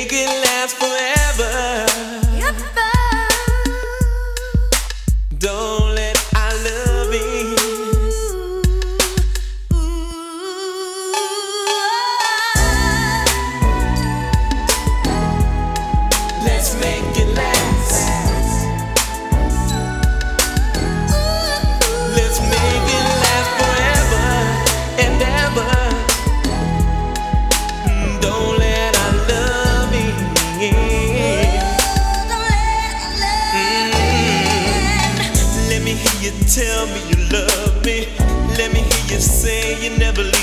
make it last forever. Tell me you love me. Let me hear you say you never leave.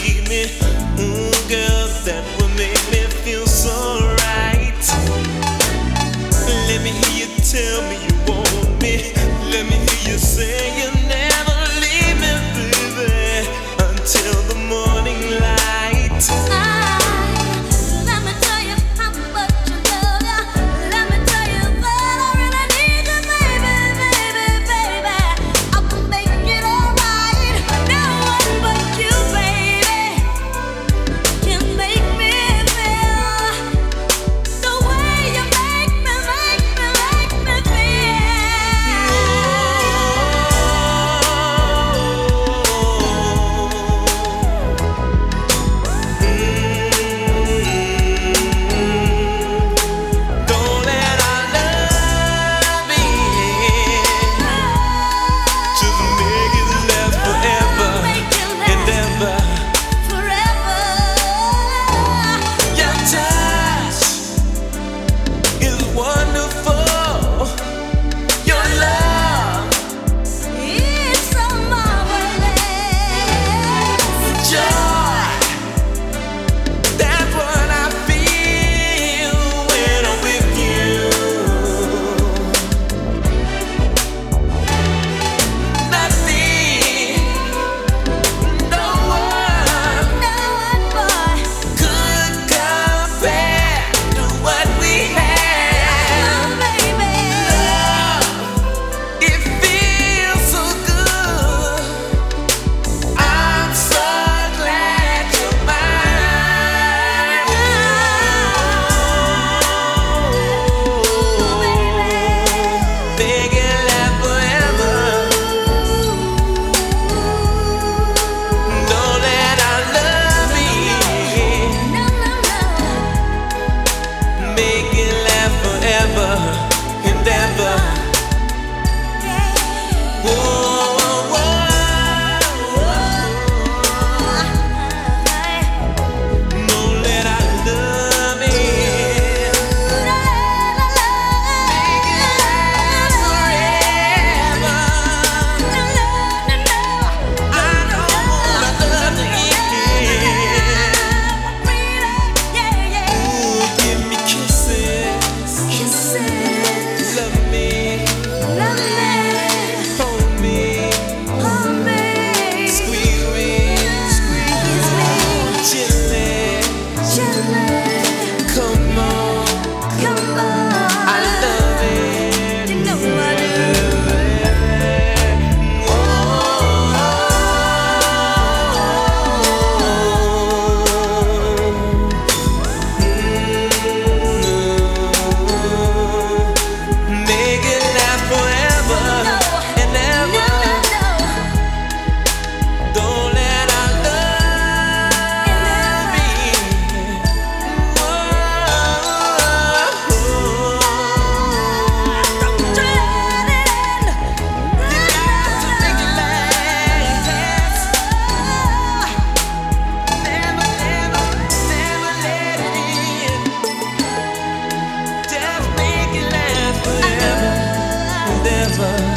is wonderful. over.